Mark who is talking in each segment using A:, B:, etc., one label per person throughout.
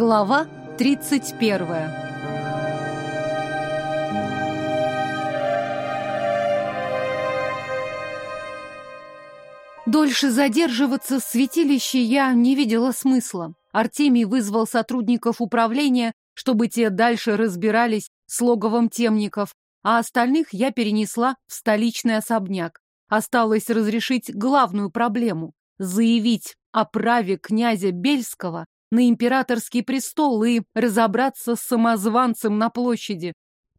A: Глава 31 Дольше задерживаться в святилище я не видела смысла. Артемий вызвал сотрудников управления, чтобы те дальше разбирались с логовом темников, а остальных я перенесла в столичный особняк. Осталось разрешить главную проблему – заявить о праве князя Бельского на императорский престол и разобраться с самозванцем на площади.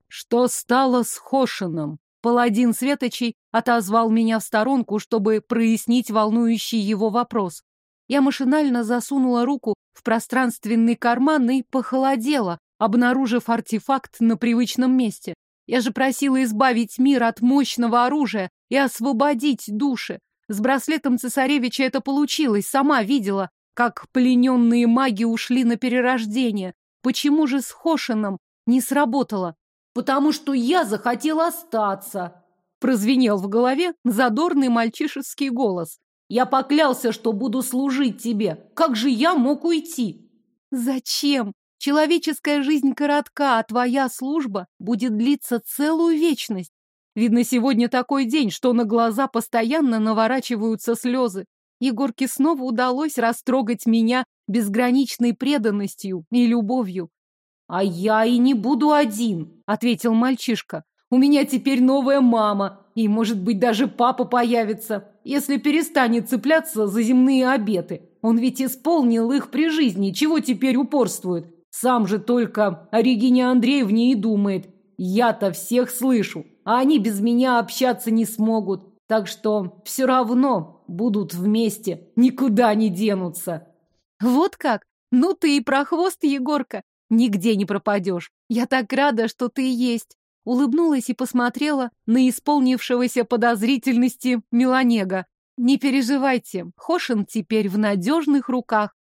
A: Что стало с Хошином? Паладин Светочей отозвал меня в сторонку, чтобы прояснить волнующий его вопрос. Я машинально засунула руку в пространственный карман и похолодела, обнаружив артефакт на привычном месте. Я же просила избавить мир от мощного оружия и освободить души. С браслетом цесаревича это получилось, сама видела, как плененные маги ушли на перерождение. Почему же с Хошином не сработало?
B: Потому что я захотел остаться.
A: Прозвенел в голове задорный мальчишеский голос.
B: Я поклялся, что буду служить тебе. Как же я мог уйти?
A: Зачем? Человеческая жизнь коротка, а твоя служба будет длиться целую вечность. Видно, сегодня такой день, что на глаза постоянно наворачиваются слезы. Егорке снова удалось растрогать меня безграничной преданностью и любовью.
B: «А я и не буду один», — ответил мальчишка. «У меня теперь новая мама, и, может быть, даже папа появится, если перестанет цепляться за земные обеты. Он ведь исполнил их при жизни, чего теперь упорствует? Сам же только о Регине Андреевне и думает. Я-то всех слышу, а они без меня общаться не смогут. Так что все равно будут вместе, никуда не денутся.
A: Вот как? Ну ты и прохвост, Егорка. Нигде не пропадешь. Я так рада, что ты есть. Улыбнулась и посмотрела на исполнившегося подозрительности Меланега. Не переживайте, Хошин теперь в надежных руках.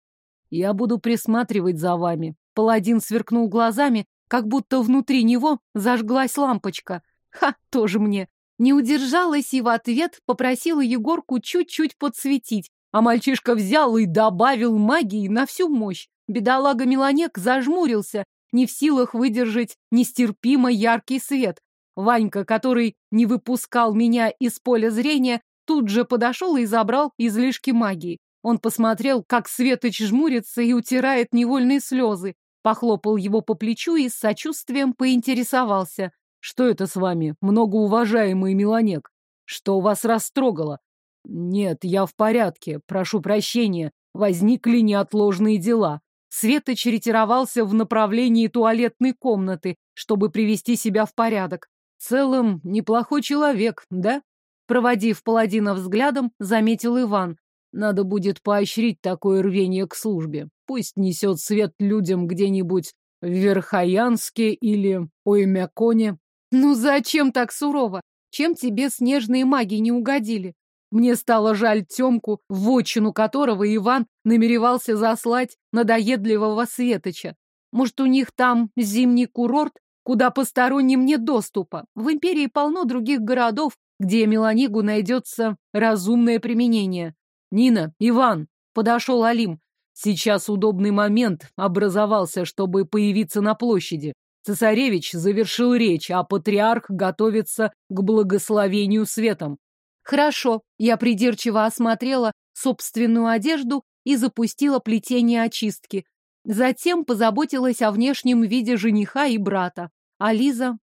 C: Я буду присматривать за вами. Паладин сверкнул глазами, как будто внутри него зажглась лампочка.
A: Ха, тоже мне. Не удержалась и в ответ попросила Егорку чуть-чуть подсветить, а мальчишка взял и добавил магии на всю мощь. Бедолага Меланек зажмурился, не в силах выдержать нестерпимо яркий свет. Ванька, который не выпускал меня из поля зрения, тут же подошел и забрал излишки магии. Он посмотрел, как Светоч жмурится и утирает невольные слезы, похлопал его по плечу и с сочувствием поинтересовался.
C: Что это с вами, многоуважаемый Меланек? Что вас растрогало? Нет, я в порядке, прошу прощения. Возникли неотложные дела.
A: Светоч ретировался в направлении туалетной комнаты, чтобы привести себя в порядок. В целом, неплохой человек, да? Проводив паладина взглядом, заметил Иван.
C: Надо будет поощрить такое рвение к службе. Пусть несет свет людям где-нибудь в Верхоянске или Оймяконе.
A: Ну зачем так сурово? Чем тебе снежные маги не угодили? Мне стало жаль Тёмку, в отчину которого Иван намеревался заслать надоедливого Светоча. Может, у них там зимний курорт, куда посторонним нет доступа? В империи полно других городов, где Меланигу найдется разумное применение.
C: Нина, Иван, подошел Алим. Сейчас удобный момент образовался, чтобы появиться на площади. Цесаревич завершил речь, а патриарх готовится к благословению светом.
A: Хорошо, я придирчиво осмотрела собственную одежду и запустила плетение очистки. Затем позаботилась о внешнем виде жениха и брата. А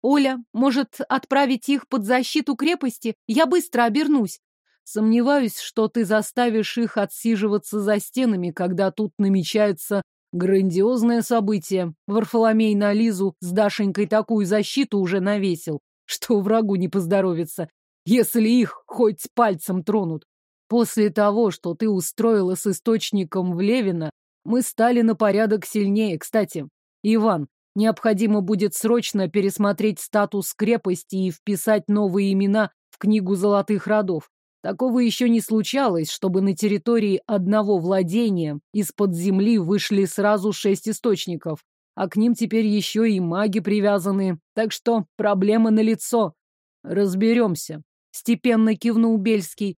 A: Оля, может отправить их под защиту крепости? Я быстро обернусь.
C: Сомневаюсь, что ты заставишь их отсиживаться за стенами, когда тут намечается Грандиозное событие. Варфоломей на Лизу с Дашенькой такую защиту уже навесил, что врагу не поздоровится, если их хоть пальцем тронут. После того, что ты устроила с источником в Левина, мы стали на порядок сильнее. Кстати, Иван, необходимо будет срочно пересмотреть статус крепости и вписать новые имена в книгу золотых родов. Такого еще не случалось, чтобы на территории одного владения из-под земли вышли сразу шесть источников, а к ним теперь еще и маги привязаны, так что проблема налицо. Разберемся. Степенно кивнул Бельский.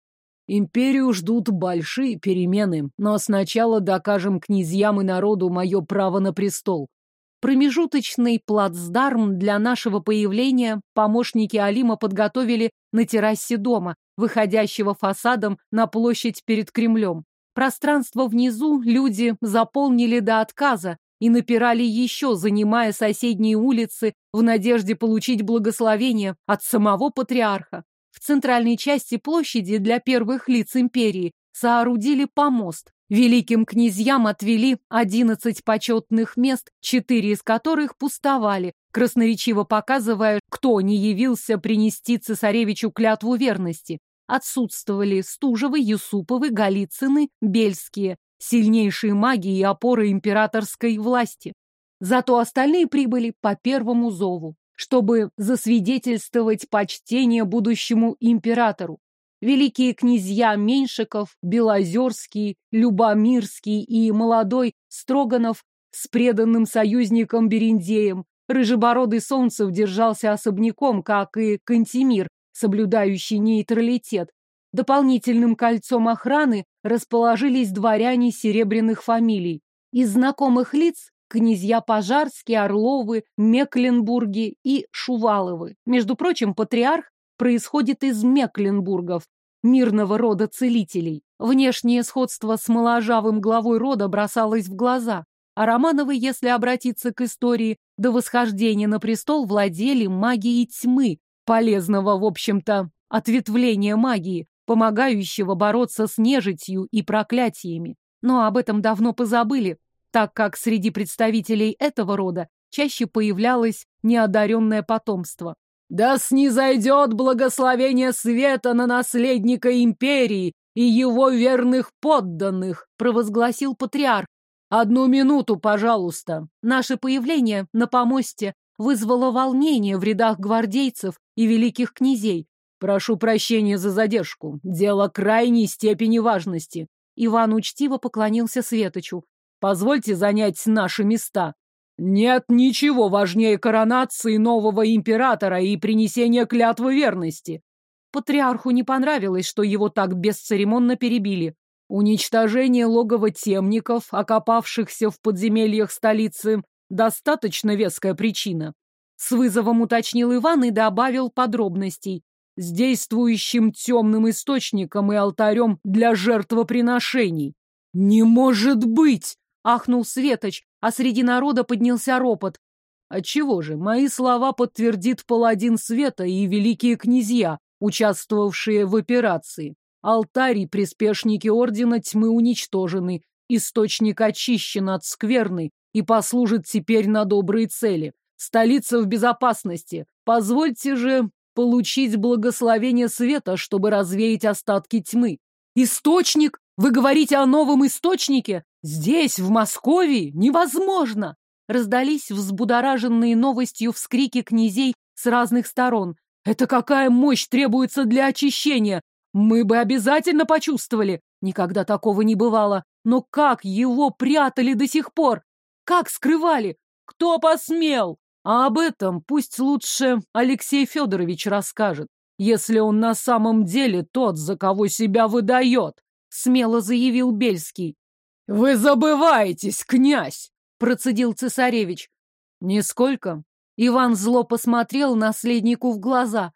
C: Империю ждут большие перемены, но сначала докажем князьям и народу мое право на престол.
A: Промежуточный плацдарм для нашего появления помощники Алима подготовили на террасе дома, выходящего фасадом на площадь перед Кремлем. Пространство внизу люди заполнили до отказа и напирали еще, занимая соседние улицы в надежде получить благословение от самого патриарха. В центральной части площади для первых лиц империи соорудили помост, Великим князьям отвели одиннадцать почетных мест, четыре из которых пустовали, красноречиво показывая, кто не явился принести цесаревичу клятву верности. Отсутствовали Стужевы, Юсуповы, Голицыны, Бельские, сильнейшие маги и опоры императорской власти. Зато остальные прибыли по первому зову, чтобы засвидетельствовать почтение будущему императору. Великие князья Меньшиков, Белозерский, Любомирский и молодой Строганов с преданным союзником Берендеем. Рыжебородый Солнцев держался особняком, как и Кантемир, соблюдающий нейтралитет. Дополнительным кольцом охраны расположились дворяне серебряных фамилий. Из знакомых лиц князья Пожарские, Орловы, Мекленбурги и Шуваловы. Между прочим, патриарх происходит из Мекленбургов, мирного рода целителей. Внешнее сходство с моложавым главой рода бросалось в глаза, а Романовы, если обратиться к истории, до восхождения на престол владели магией тьмы, полезного, в общем-то, ответвления магии, помогающего бороться с нежитью и проклятиями. Но об этом давно позабыли, так как среди представителей этого рода чаще появлялось неодаренное потомство.
C: Да снизойдет благословение света на наследника империи и его верных подданных, провозгласил патриарх. Одну минуту, пожалуйста.
A: Наше появление на помосте вызвало волнение в рядах гвардейцев и великих князей.
C: Прошу прощения за задержку. Дело крайней степени важности.
A: Иван учтиво поклонился Светочу.
C: Позвольте занять наши места. Нет ничего важнее коронации нового императора и принесения клятвы верности.
A: Патриарху не понравилось, что его так бесцеремонно перебили.
C: Уничтожение логова темников, окопавшихся в подземельях столицы, достаточно веская причина.
A: С вызовом уточнил Иван и добавил подробностей.
C: С действующим темным источником и алтарем для жертвоприношений.
A: «Не может быть!» — ахнул Светоч, а среди народа поднялся ропот.
C: Отчего же, мои слова подтвердит паладин света и великие князья, участвовавшие в операции. Алтарь и приспешники ордена тьмы уничтожены, источник очищен от скверны и послужит теперь на добрые цели. Столица в безопасности. Позвольте же получить благословение света, чтобы развеять остатки тьмы.
A: Источник? Вы говорите о новом источнике? Здесь, в Москве, невозможно! Раздались взбудораженные новостью вскрики князей с разных сторон. Это какая мощь требуется для очищения! Мы бы обязательно почувствовали. Никогда такого не бывало. Но как его прятали до сих пор? Как скрывали? Кто посмел? А об этом пусть лучше Алексей Федорович расскажет, если он на самом деле тот, за кого себя выдает, смело заявил Бельский.
C: «Вы забываетесь, князь!» — процедил цесаревич.
A: «Нисколько». Иван зло посмотрел наследнику в глаза.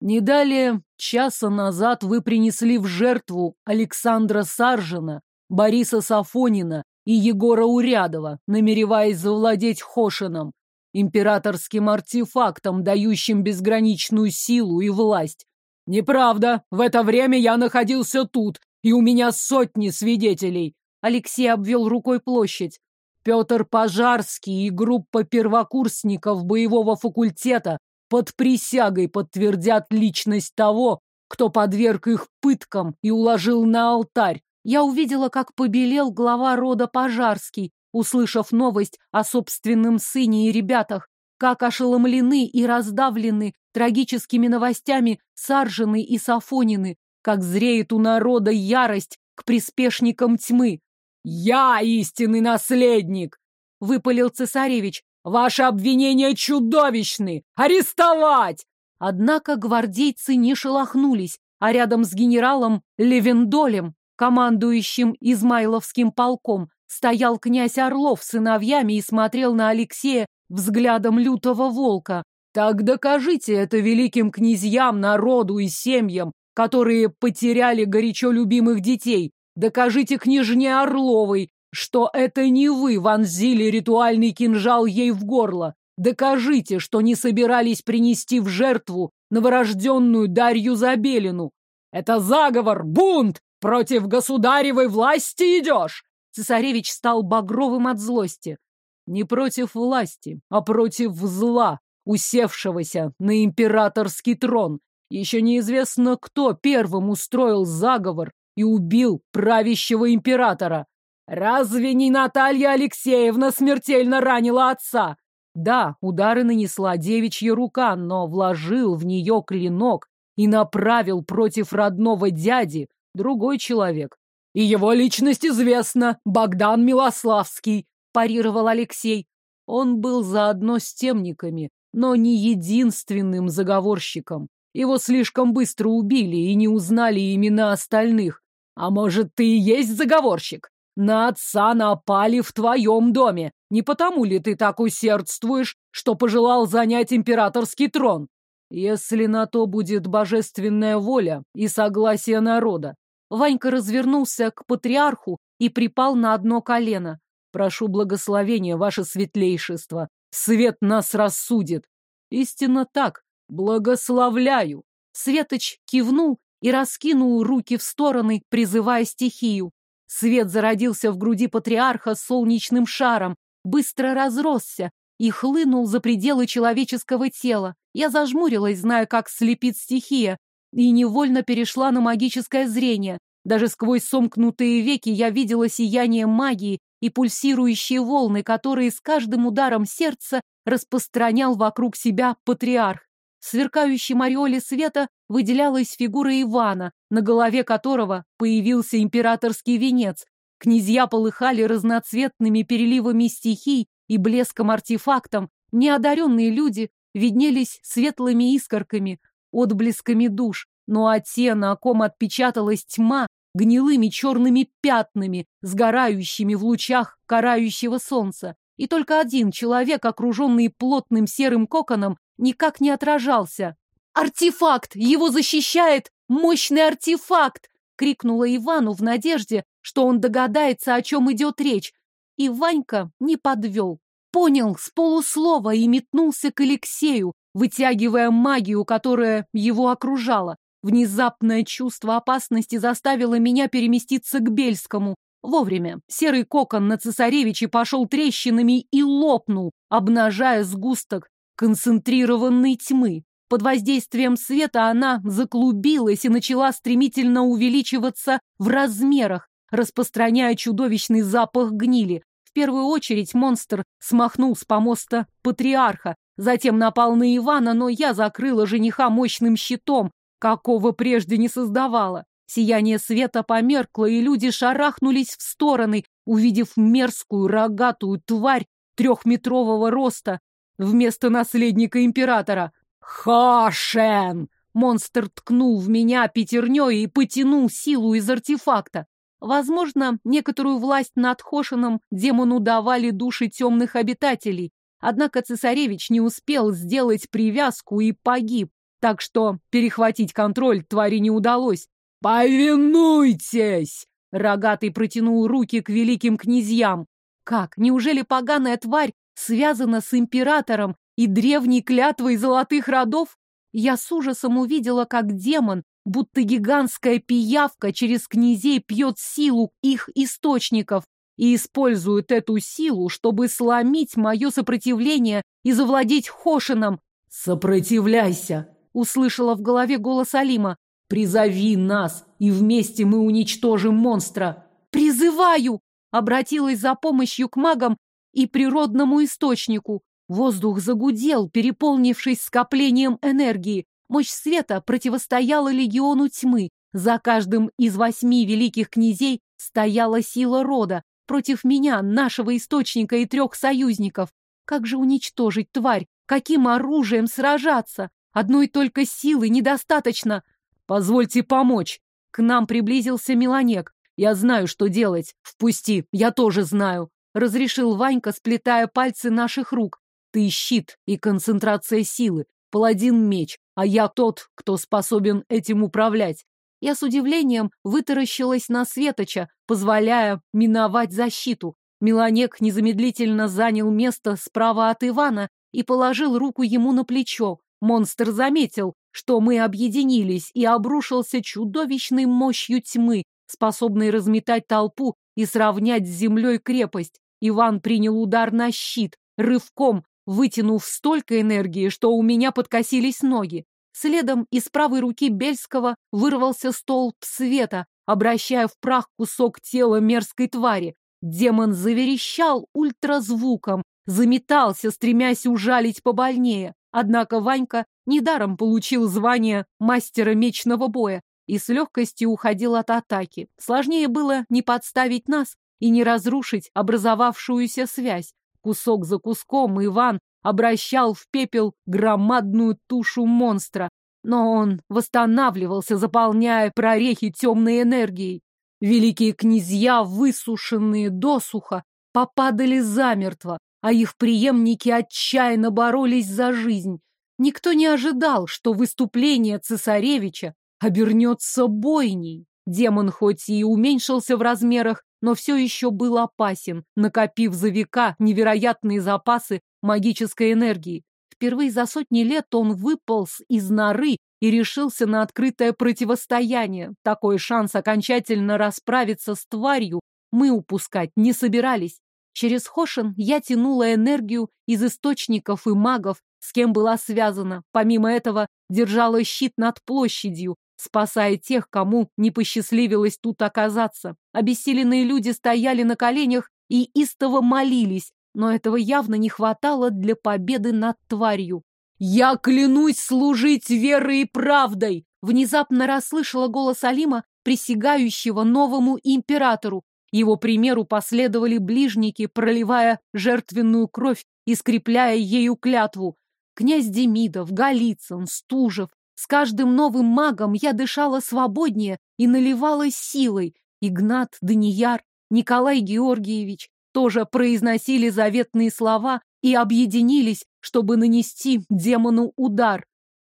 C: «Не далее часа назад вы принесли в жертву Александра Саржина, Бориса Сафонина и Егора Урядова, намереваясь завладеть Хошином, императорским артефактом, дающим безграничную силу и власть. Неправда, в это время я находился тут, и у меня сотни свидетелей.
A: Алексей обвел рукой площадь.
C: Петр Пожарский и группа первокурсников боевого факультета под присягой подтвердят личность того, кто подверг их пыткам и уложил на алтарь.
A: Я увидела, как побелел глава рода Пожарский, услышав новость о собственном сыне и ребятах, как ошеломлены и раздавлены трагическими новостями Саржины и Сафонины, как зреет у народа ярость к приспешникам тьмы.
C: «Я истинный наследник!» — выпалил цесаревич. «Ваши обвинения чудовищны! Арестовать!»
A: Однако гвардейцы не шелохнулись, а рядом с генералом Левендолем, командующим Измайловским полком, стоял князь Орлов с сыновьями и смотрел на Алексея взглядом лютого волка. Так докажите это великим князьям, народу и семьям, которые потеряли горячо любимых детей. Докажите княжне Орловой, что это не вы вонзили ритуальный кинжал ей в горло. Докажите, что не собирались принести в жертву новорожденную Дарью Забелину. Это заговор, бунт! Против государевой власти идешь! Цесаревич стал багровым от злости. Не против власти, а против зла, усевшегося на императорский трон. Еще неизвестно, кто первым устроил заговор и убил правящего императора. Разве не Наталья Алексеевна смертельно ранила отца? Да, удары нанесла девичья рука, но вложил в нее клинок и направил против родного дяди другой человек. И его личность известна, Богдан Милославский, парировал Алексей. Он был заодно с темниками, но не единственным заговорщиком. Его слишком быстро убили и не узнали имена остальных. А может, ты и есть заговорщик? На отца напали в твоем доме. Не потому ли ты так усердствуешь, что пожелал занять императорский трон? Если на то будет божественная воля и согласие народа. Ванька развернулся к патриарху и припал на одно колено. Прошу благословения, ваше светлейшество. Свет нас рассудит. Истинно так. Благословляю. Светоч кивнул и раскинул руки в стороны, призывая стихию. Свет зародился в груди патриарха солнечным шаром, быстро разросся и хлынул за пределы человеческого тела. Я зажмурилась, зная, как слепит стихия, и невольно перешла на магическое зрение. Даже сквозь сомкнутые веки я видела сияние магии и пульсирующие волны, которые с каждым ударом сердца распространял вокруг себя патриарх. В сверкающем ореоле света выделялась фигура Ивана, на голове которого появился императорский венец. Князья полыхали разноцветными переливами стихий и блеском артефактом. Неодаренные люди виднелись светлыми искорками, отблесками душ, ну а те, на ком отпечаталась тьма, гнилыми черными пятнами, сгорающими в лучах карающего солнца. И только один человек, окруженный плотным серым коконом, никак не отражался. «Артефакт! Его защищает мощный артефакт!» — крикнула Ивану в надежде, что он догадается, о чем идет речь. И Ванька не подвел. Понял с полуслова и метнулся к Алексею, вытягивая магию, которая его окружала. Внезапное чувство опасности заставило меня переместиться к Бельскому. Вовремя серый кокон на цесаревиче пошел трещинами и лопнул, обнажая сгусток концентрированной тьмы. Под воздействием света она заклубилась и начала стремительно увеличиваться в размерах, распространяя чудовищный запах гнили. Первую очередь монстр смахнул с помоста патриарха, затем напал на Ивана, но я закрыла жениха мощным щитом, какого прежде не создавала. Сияние света померкло, и люди шарахнулись в стороны, увидев мерзкую рогатую тварь трехметрового роста, вместо наследника императора. «Хашен!» Монстр ткнул в меня пятерней и потянул силу из артефакта. Возможно, некоторую власть над Хошином демону давали души темных обитателей, однако цесаревич не успел сделать привязку и погиб, так что перехватить контроль твари не удалось. «Повинуйтесь!» Рогатый протянул руки к великим князьям. Как? Неужели поганая тварь связана с императором и древней клятвой золотых родов? Я с ужасом увидела, как демон, будто гигантская пиявка, через князей пьет силу их источников и использует эту силу, чтобы сломить мое сопротивление и завладеть Хошином. «Сопротивляйся!» — услышала в голове голос Алима. «Призови нас, и вместе мы уничтожим монстра!» «Призываю!» — обратилась за помощью к магам и природному источнику. Воздух загудел, переполнившись скоплением энергии. Мощь света противостояла легиону тьмы. За каждым из восьми великих князей стояла сила рода. Против меня, нашего источника и трех союзников. Как же уничтожить тварь? Каким оружием сражаться? Одной только силы недостаточно.
C: Позвольте помочь. К нам приблизился Меланек. Я знаю, что делать. Впусти, я тоже знаю. Разрешил Ванька, сплетая пальцы наших рук. Ты щит и концентрация силы. Паладин меч, а я тот, кто способен этим управлять. Я с удивлением вытаращилась на Светоча, позволяя миновать защиту. Меланек незамедлительно занял место справа от Ивана и положил руку ему на плечо. Монстр заметил, что мы объединились, и обрушился чудовищной мощью тьмы, способной разметать толпу и сравнять с землей крепость. Иван принял удар на щит, рывком вытянув столько энергии, что у меня подкосились ноги. Следом из правой руки Бельского вырвался столб света, обращая в прах кусок тела мерзкой твари. Демон заверещал ультразвуком, заметался, стремясь ужалить побольнее. Однако Ванька недаром получил звание мастера мечного боя и с легкостью уходил от атаки. Сложнее было не подставить нас и не разрушить образовавшуюся связь. Кусок за куском Иван обращал в пепел громадную тушу монстра, но он восстанавливался, заполняя прорехи темной энергией. Великие князья, высушенные досуха, попадали замертво, а их преемники отчаянно боролись за жизнь. Никто не ожидал, что выступление цесаревича обернется бойней. Демон хоть и уменьшился в размерах, но все еще был опасен, накопив за века невероятные запасы магической энергии. Впервые за сотни лет он выполз из норы и решился на открытое противостояние. Такой шанс окончательно расправиться с тварью мы упускать не собирались. Через Хошин я тянула энергию из источников и магов, с кем была связана. Помимо этого, держала щит над площадью, спасая тех, кому не посчастливилось тут оказаться. Обессиленные люди стояли на коленях и истово молились, но этого явно не хватало для победы над тварью. «Я клянусь служить верой и правдой!» Внезапно расслышала голос Алима, присягающего новому императору. Его примеру последовали ближники, проливая жертвенную кровь и скрепляя ею клятву. Князь Демидов, Голицын, Стужев. С каждым новым магом я дышала свободнее и наливалась силой. Игнат, Данияр, Николай Георгиевич тоже произносили заветные слова и объединились, чтобы нанести демону удар.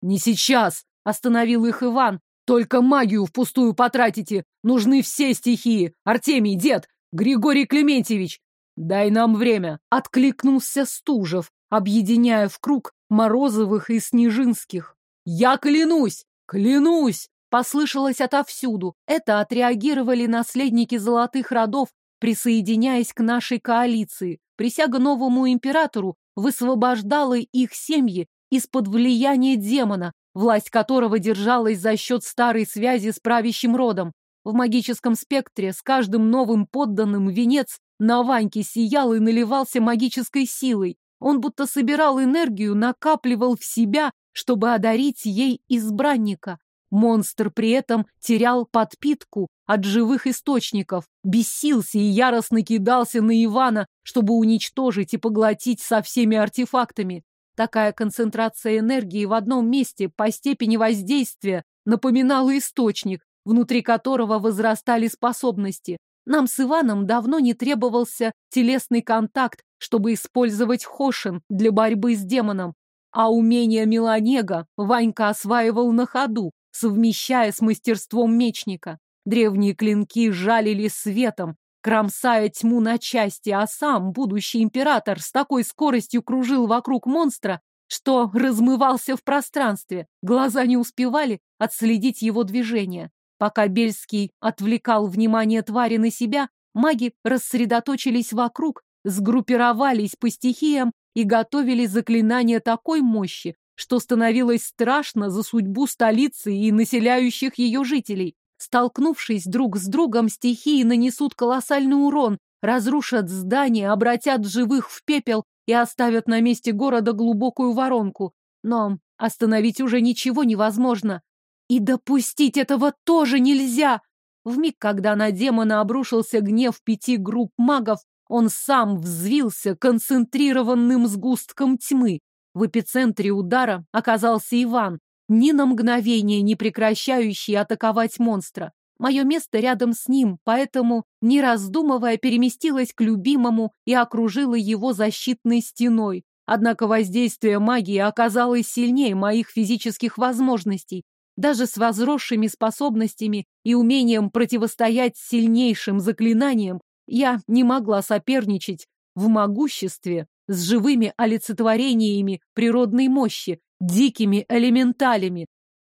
C: «Не сейчас!» — остановил их Иван. «Только магию впустую потратите! Нужны все стихии! Артемий, дед, Григорий Клементьевич!» «Дай нам время!» — откликнулся Стужев, объединяя в круг Морозовых и Снежинских. «Я клянусь! Клянусь!» Послышалось отовсюду. Это отреагировали наследники золотых родов, присоединяясь к нашей коалиции. Присяга новому императору высвобождала их семьи из-под влияния демона, власть которого держалась за счет старой связи с правящим родом. В магическом спектре с каждым новым подданным венец на Ваньке сиял и наливался магической силой. Он будто собирал энергию, накапливал в себя, чтобы одарить ей избранника. Монстр при этом терял подпитку от живых источников, бесился и яростно кидался на Ивана, чтобы уничтожить и поглотить со всеми артефактами. Такая концентрация энергии в одном месте по степени воздействия напоминала источник, внутри которого возрастали способности. Нам с Иваном давно не требовался телесный контакт, чтобы использовать Хошин для борьбы с демоном. А умение Меланега Ванька осваивал на ходу, совмещая с мастерством мечника. Древние клинки жалили светом, кромсая тьму на части, а сам будущий император с такой скоростью кружил вокруг монстра, что размывался в пространстве. Глаза не успевали отследить его движение. Пока Бельский отвлекал внимание твари на себя, маги рассредоточились вокруг, сгруппировались по стихиям и готовили заклинания такой мощи, что становилось страшно за судьбу столицы и населяющих ее жителей. Столкнувшись друг с другом, стихии нанесут колоссальный урон, разрушат здания, обратят живых в пепел и оставят на месте города глубокую воронку. Но остановить уже ничего невозможно. И допустить этого тоже нельзя. В миг, когда на демона обрушился гнев пяти групп магов, он сам взвился концентрированным сгустком тьмы. В эпицентре удара оказался Иван.
A: ни на мгновение не прекращающий атаковать монстра. Мое место рядом с ним, поэтому, не раздумывая, переместилась к любимому и окружила его защитной стеной. Однако воздействие магии оказалось сильнее моих физических возможностей. Даже с возросшими способностями и умением противостоять сильнейшим заклинаниям я не могла соперничать в могуществе с живыми олицетворениями природной мощи, дикими элементалями.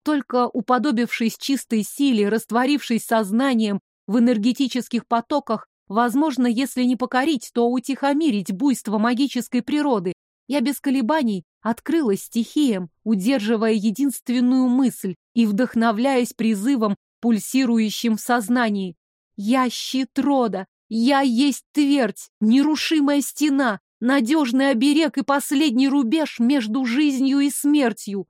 A: Только уподобившись чистой силе, растворившись сознанием в энергетических потоках, возможно, если не покорить, то утихомирить буйство магической природы, я без колебаний открылась стихиям, удерживая единственную мысль и вдохновляясь призывом, пульсирующим в сознании. «Я щит рода! Я есть твердь, нерушимая стена, надежный оберег и последний рубеж между жизнью и смертью!»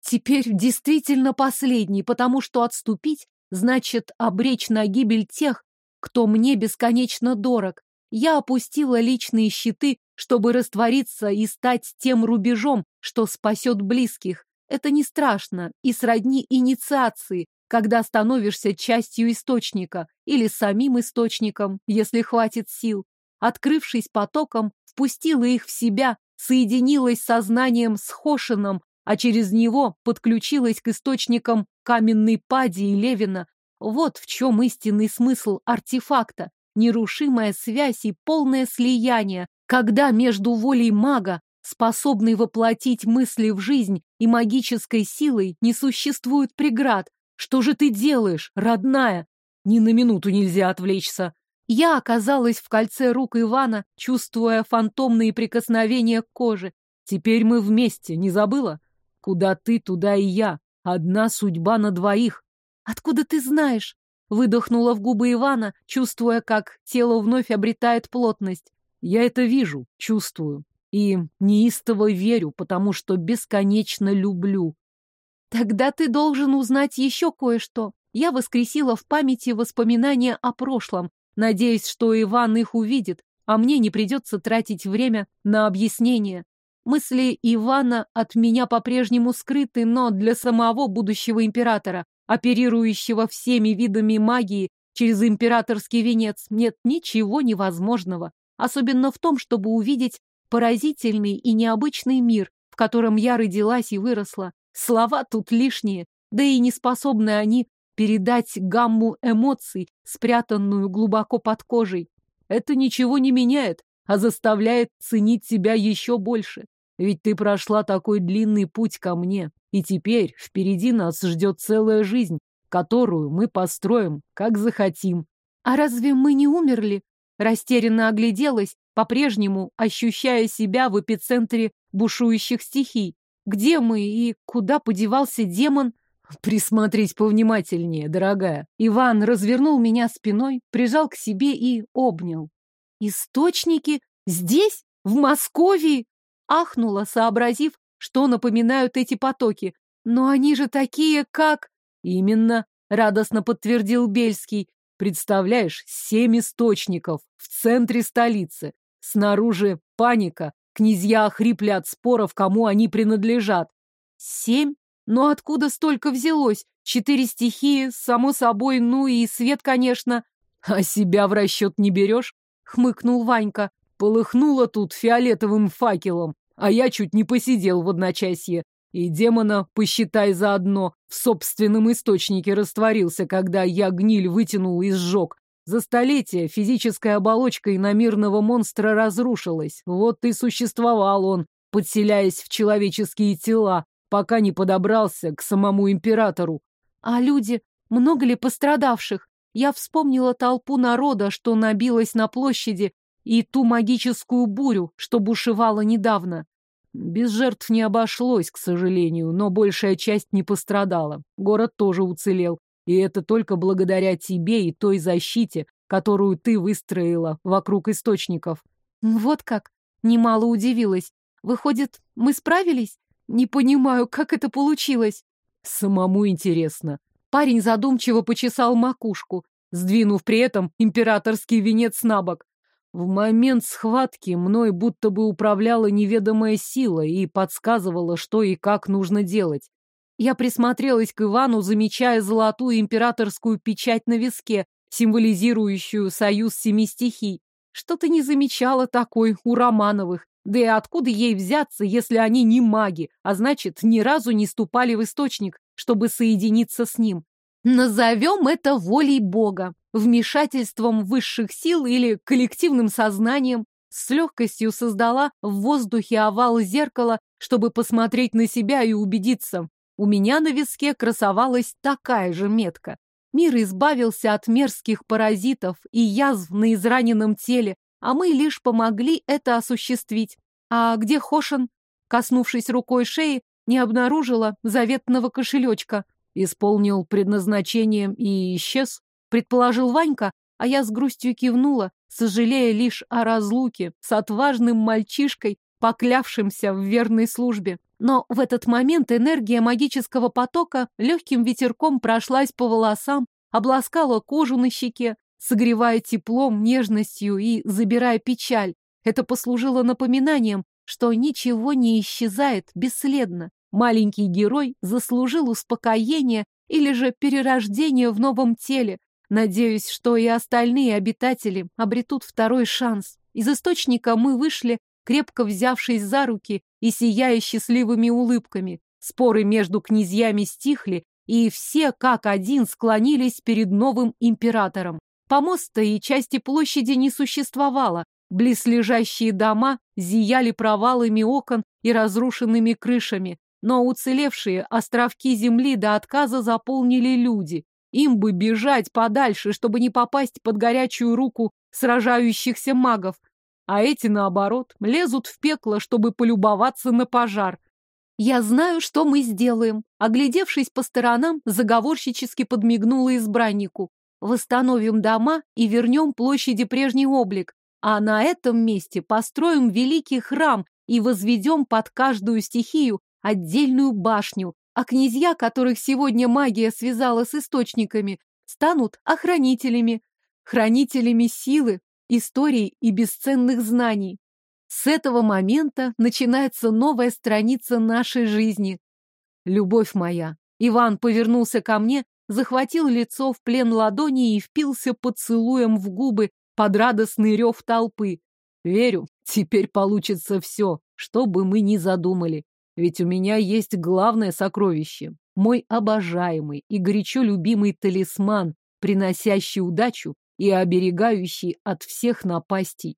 A: Теперь действительно последний, потому что отступить значит обречь на гибель тех, кто мне бесконечно дорог. Я опустила личные щиты, чтобы раствориться и стать тем рубежом, что спасет близких. Это не страшно и сродни инициации, когда становишься частью источника или самим источником, если хватит сил. Открывшись потоком, впустила их в себя, соединилась сознанием с Хошином, а через него подключилась к источникам каменной пади и Левина. Вот в чем истинный смысл артефакта нерушимая связь и полное слияние, когда между волей мага, способной воплотить мысли в жизнь, и магической силой не существует преград. Что же ты делаешь, родная? Ни на минуту нельзя отвлечься. Я оказалась в кольце рук Ивана, чувствуя фантомные прикосновения к коже. Теперь мы вместе, не забыла? Куда ты, туда и я. Одна судьба на двоих. Откуда ты знаешь? Выдохнула в губы Ивана, чувствуя, как тело вновь обретает плотность. Я это вижу, чувствую. И неистово верю, потому что бесконечно люблю. Тогда ты должен узнать еще кое-что. Я воскресила в памяти воспоминания о прошлом, надеясь, что Иван их увидит, а мне не придется тратить время на объяснение. Мысли Ивана от меня по-прежнему скрыты, но для самого будущего императора оперирующего всеми видами магии через императорский венец, нет ничего невозможного, особенно в том, чтобы увидеть поразительный и необычный мир, в котором я родилась и выросла. Слова тут лишние, да и не способны они передать гамму эмоций, спрятанную глубоко под кожей. Это ничего не меняет, а заставляет ценить себя еще больше. Ведь ты прошла такой длинный путь ко мне, и теперь впереди нас ждет целая жизнь, которую мы построим, как захотим. А разве мы не умерли? Растерянно огляделась, по-прежнему ощущая себя в эпицентре бушующих стихий. Где мы и куда подевался демон? Присмотреть повнимательнее, дорогая. Иван развернул меня спиной, прижал к себе и обнял. Источники? Здесь? В Москве? Ахнула, сообразив, что напоминают эти потоки. Но они же такие, как... Именно, радостно подтвердил Бельский. Представляешь, семь источников в центре столицы. Снаружи паника. Князья охрипли от споров, кому они принадлежат. Семь? Но откуда столько взялось? Четыре стихии, само собой, ну и свет, конечно. А себя в расчет не берешь? Хмыкнул Ванька. Полыхнуло тут фиолетовым факелом, а я чуть не посидел в одночасье. И демона, посчитай заодно, в собственном источнике растворился, когда я гниль вытянул и сжег. За столетия физическая оболочка иномирного монстра разрушилась. Вот и существовал он, подселяясь в человеческие тела, пока не подобрался к самому императору. А люди, много ли пострадавших? Я вспомнила толпу народа, что набилась на площади, и ту магическую бурю, что бушевала недавно. Без жертв не обошлось, к сожалению, но большая часть не пострадала. Город тоже уцелел, и это только благодаря тебе и той защите, которую ты выстроила вокруг источников. Вот как? Немало удивилась. Выходит, мы справились? Не понимаю, как это получилось. Самому интересно. Парень задумчиво почесал макушку, сдвинув при этом императорский венец на бок. В момент схватки мной будто бы управляла неведомая сила и подсказывала, что и как нужно делать. Я присмотрелась к Ивану, замечая золотую императорскую печать на виске, символизирующую союз семи стихий. Что-то не замечала такой у Романовых. Да и откуда ей взяться, если они не маги, а значит, ни разу не ступали в источник, чтобы соединиться с ним? Назовем это волей Бога, вмешательством высших сил или коллективным сознанием. С легкостью создала в воздухе овал зеркала, чтобы посмотреть на себя и убедиться. У меня на виске красовалась такая же метка. Мир избавился от мерзких паразитов и язв на израненном теле, а мы лишь помогли это осуществить. А где Хошин? Коснувшись рукой шеи, не обнаружила заветного кошелечка. Исполнил предназначение и исчез, предположил Ванька, а я с грустью кивнула, сожалея лишь о разлуке с отважным мальчишкой, поклявшимся в верной службе. Но в этот момент энергия магического потока легким ветерком прошлась по волосам, обласкала кожу на щеке, согревая теплом, нежностью и забирая печаль. Это послужило напоминанием, что ничего не исчезает бесследно. Маленький герой заслужил успокоение или же перерождение в новом теле. Надеюсь, что и остальные обитатели обретут второй шанс. Из источника мы вышли, крепко взявшись за руки и сияя счастливыми улыбками. Споры между князьями стихли, и все как один склонились перед новым императором. Помоста и части площади не существовало. Близлежащие дома зияли провалами окон и разрушенными крышами, но уцелевшие островки земли до отказа заполнили люди. Им бы бежать подальше, чтобы не попасть под горячую руку сражающихся магов. А эти, наоборот, лезут в пекло, чтобы полюбоваться на пожар. «Я знаю, что мы сделаем», — оглядевшись по сторонам, заговорщически подмигнула избраннику. «Восстановим дома и вернем площади прежний облик, а на этом месте построим великий храм и возведем под каждую стихию отдельную башню, а князья, которых сегодня магия связала с источниками, станут охранителями, хранителями силы, истории и бесценных знаний. С этого момента начинается новая страница нашей жизни. Любовь моя. Иван повернулся ко мне, захватил лицо в плен ладони и впился поцелуем в губы под радостный рев толпы. Верю, теперь получится все, что бы мы ни задумали. Ведь у меня есть главное сокровище. Мой обожаемый и горячо любимый талисман, приносящий удачу и оберегающий от всех напастей.